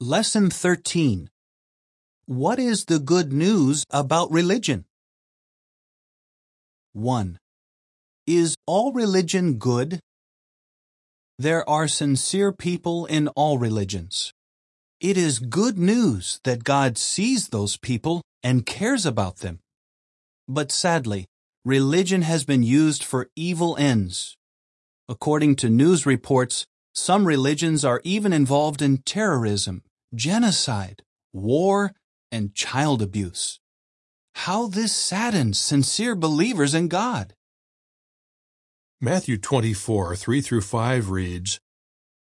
Lesson 13 What is the good news about religion? 1. Is all religion good? There are sincere people in all religions. It is good news that God sees those people and cares about them. But sadly, religion has been used for evil ends. According to news reports, some religions are even involved in terrorism, genocide, war, and child abuse. How this saddens sincere believers in God. Matthew 24, 3 through 5 reads,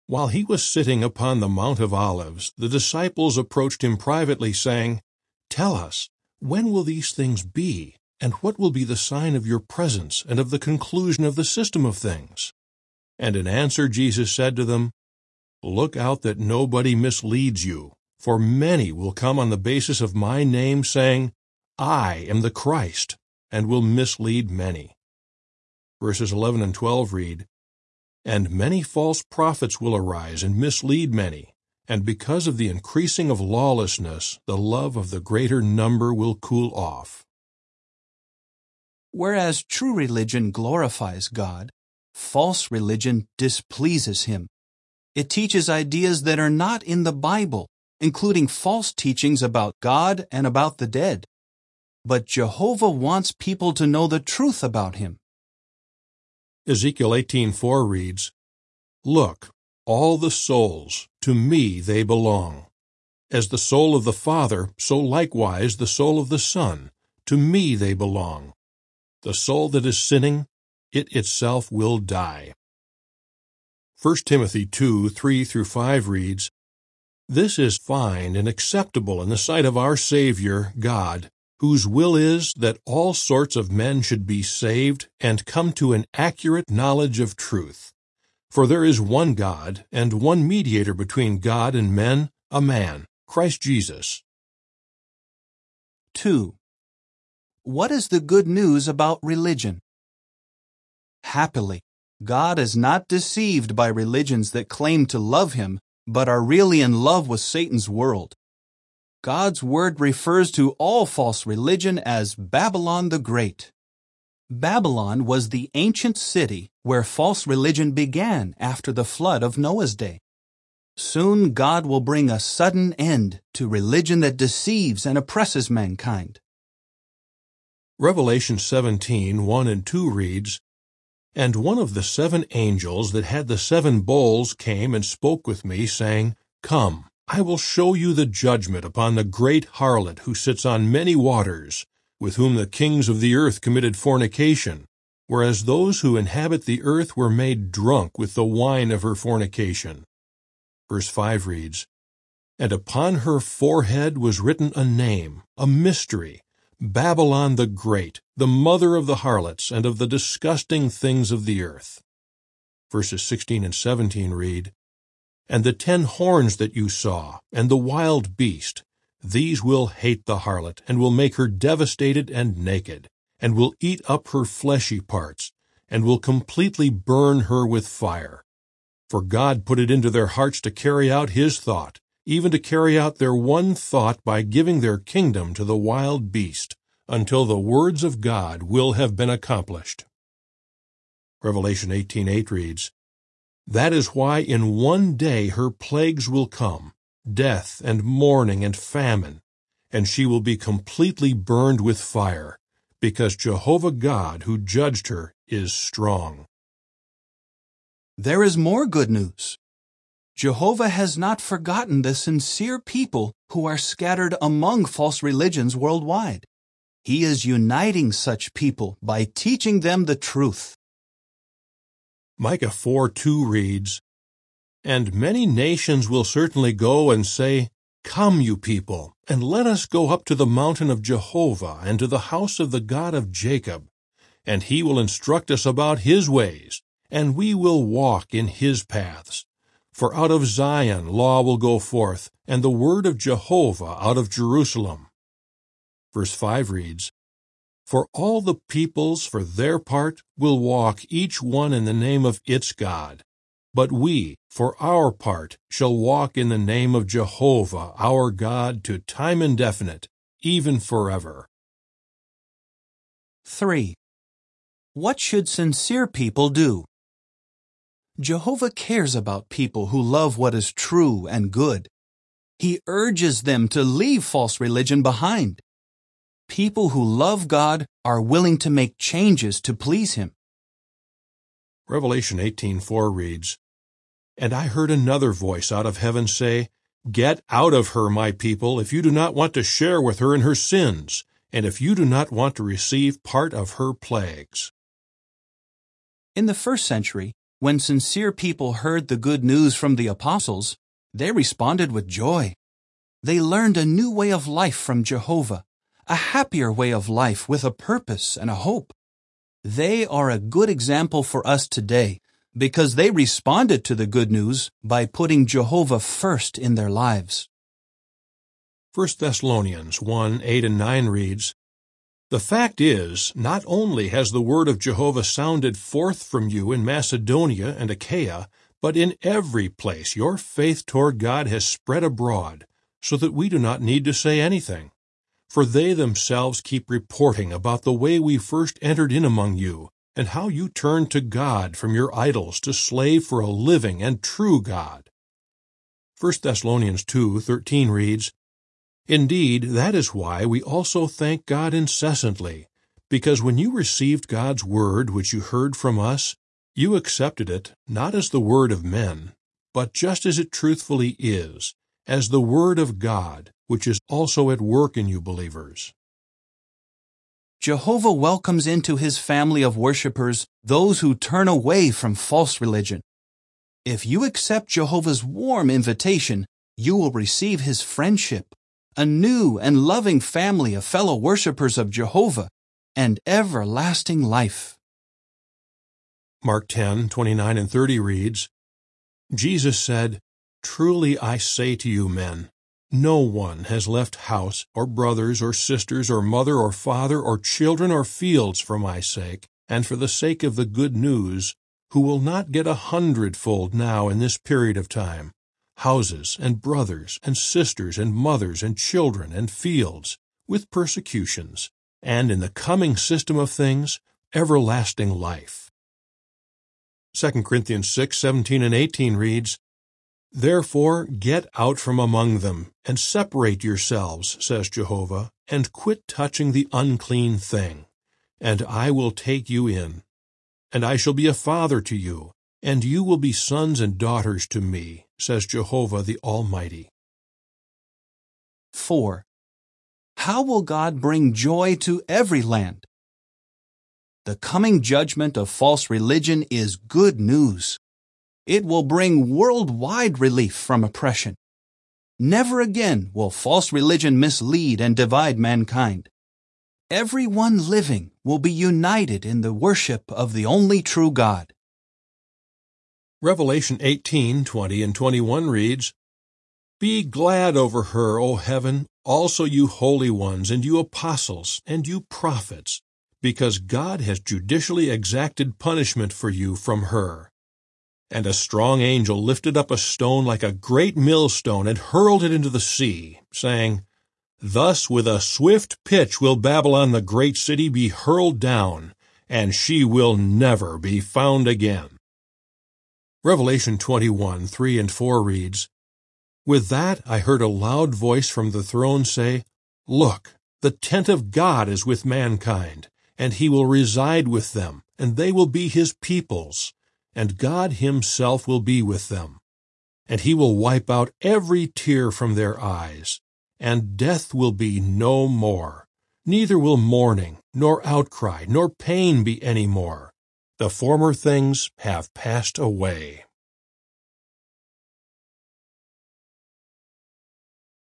While he was sitting upon the Mount of Olives, the disciples approached him privately, saying, Tell us, when will these things be, and what will be the sign of your presence and of the conclusion of the system of things? And in answer Jesus said to them, Look out that nobody misleads you, for many will come on the basis of my name, saying, I am the Christ, and will mislead many. Verses 11 and 12 read, And many false prophets will arise and mislead many, and because of the increasing of lawlessness, the love of the greater number will cool off. Whereas true religion glorifies God, false religion displeases him. It teaches ideas that are not in the Bible, including false teachings about God and about the dead. But Jehovah wants people to know the truth about him. Ezekiel 18:4 reads, Look, all the souls, to me they belong. As the soul of the Father, so likewise the soul of the Son, to me they belong. The soul that is sinning, it itself will die. 1 Timothy 2, 3 through 5 reads, This is fine and acceptable in the sight of our Savior, God, whose will is that all sorts of men should be saved and come to an accurate knowledge of truth. For there is one God, and one mediator between God and men, a man, Christ Jesus. 2. What is the good news about religion? Happily, God is not deceived by religions that claim to love Him but are really in love with Satan's world. God's word refers to all false religion as Babylon the Great. Babylon was the ancient city where false religion began after the flood of Noah's day. Soon God will bring a sudden end to religion that deceives and oppresses mankind. Revelation 17, 1 and 2 reads, And one of the seven angels that had the seven bowls came and spoke with me, saying, Come, I will show you the judgment upon the great harlot who sits on many waters, with whom the kings of the earth committed fornication, whereas those who inhabit the earth were made drunk with the wine of her fornication. Verse 5 reads, And upon her forehead was written a name, a mystery, Babylon the Great, the mother of the harlots and of the disgusting things of the earth. Verses 16 and 17 read, And the ten horns that you saw, and the wild beast, these will hate the harlot, and will make her devastated and naked, and will eat up her fleshy parts, and will completely burn her with fire. For God put it into their hearts to carry out his thought, even to carry out their one thought by giving their kingdom to the wild beast, until the words of God will have been accomplished. Revelation 18:8 reads, That is why in one day her plagues will come, death and mourning and famine, and she will be completely burned with fire, because Jehovah God who judged her is strong. There is more good news. Jehovah has not forgotten the sincere people who are scattered among false religions worldwide. He is uniting such people by teaching them the truth. Micah 4 2 reads, And many nations will certainly go and say, Come, you people, and let us go up to the mountain of Jehovah and to the house of the God of Jacob, and he will instruct us about his ways, and we will walk in his paths. For out of Zion law will go forth, and the word of Jehovah out of Jerusalem. Verse 5 reads, For all the peoples, for their part, will walk each one in the name of its God. But we, for our part, shall walk in the name of Jehovah our God to time indefinite, even forever. 3. What should sincere people do? Jehovah cares about people who love what is true and good. He urges them to leave false religion behind. People who love God are willing to make changes to please Him. Revelation 18:4 reads, And I heard another voice out of heaven say, Get out of her, my people, if you do not want to share with her in her sins, and if you do not want to receive part of her plagues. In the first century, when sincere people heard the good news from the apostles, they responded with joy. They learned a new way of life from Jehovah, a happier way of life with a purpose and a hope. They are a good example for us today because they responded to the good news by putting Jehovah first in their lives. 1 Thessalonians 1 8 and 9 reads, The fact is, not only has the word of Jehovah sounded forth from you in Macedonia and Achaia, but in every place your faith toward God has spread abroad, so that we do not need to say anything. For they themselves keep reporting about the way we first entered in among you, and how you turned to God from your idols to slave for a living and true God. 1 Thessalonians 2:13 reads, Indeed, that is why we also thank God incessantly, because when you received God's word which you heard from us, you accepted it not as the word of men, but just as it truthfully is, as the word of God, which is also at work in you believers. Jehovah welcomes into his family of worshippers those who turn away from false religion. If you accept Jehovah's warm invitation, you will receive his friendship, a new and loving family of fellow worshippers of Jehovah, and everlasting life. Mark 10, 29 and 30 reads, Jesus said, Truly I say to you, men, no one has left house, or brothers, or sisters, or mother, or father, or children, or fields for my sake, and for the sake of the good news, who will not get a hundredfold now in this period of time, houses, and brothers, and sisters, and mothers, and children, and fields, with persecutions, and in the coming system of things, everlasting life. 2 Corinthians 6, 17 and 18 reads, Therefore get out from among them, and separate yourselves, says Jehovah, and quit touching the unclean thing, and I will take you in. And I shall be a father to you, and you will be sons and daughters to me, says Jehovah the Almighty. 4. How will God bring joy to every land? The coming judgment of false religion is good news. It will bring worldwide relief from oppression. Never again will false religion mislead and divide mankind. Everyone living will be united in the worship of the only true God. Revelation 18, 20 and 21 reads, Be glad over her, O heaven, also you holy ones, and you apostles, and you prophets, because God has judicially exacted punishment for you from her. And a strong angel lifted up a stone like a great millstone and hurled it into the sea, saying, Thus with a swift pitch will Babylon the great city be hurled down, and she will never be found again. Revelation 21, 3 and 4 reads, With that I heard a loud voice from the throne say, Look, the tent of God is with mankind and he will reside with them, and they will be his peoples, and God himself will be with them. And he will wipe out every tear from their eyes, and death will be no more. Neither will mourning, nor outcry, nor pain be any more. The former things have passed away.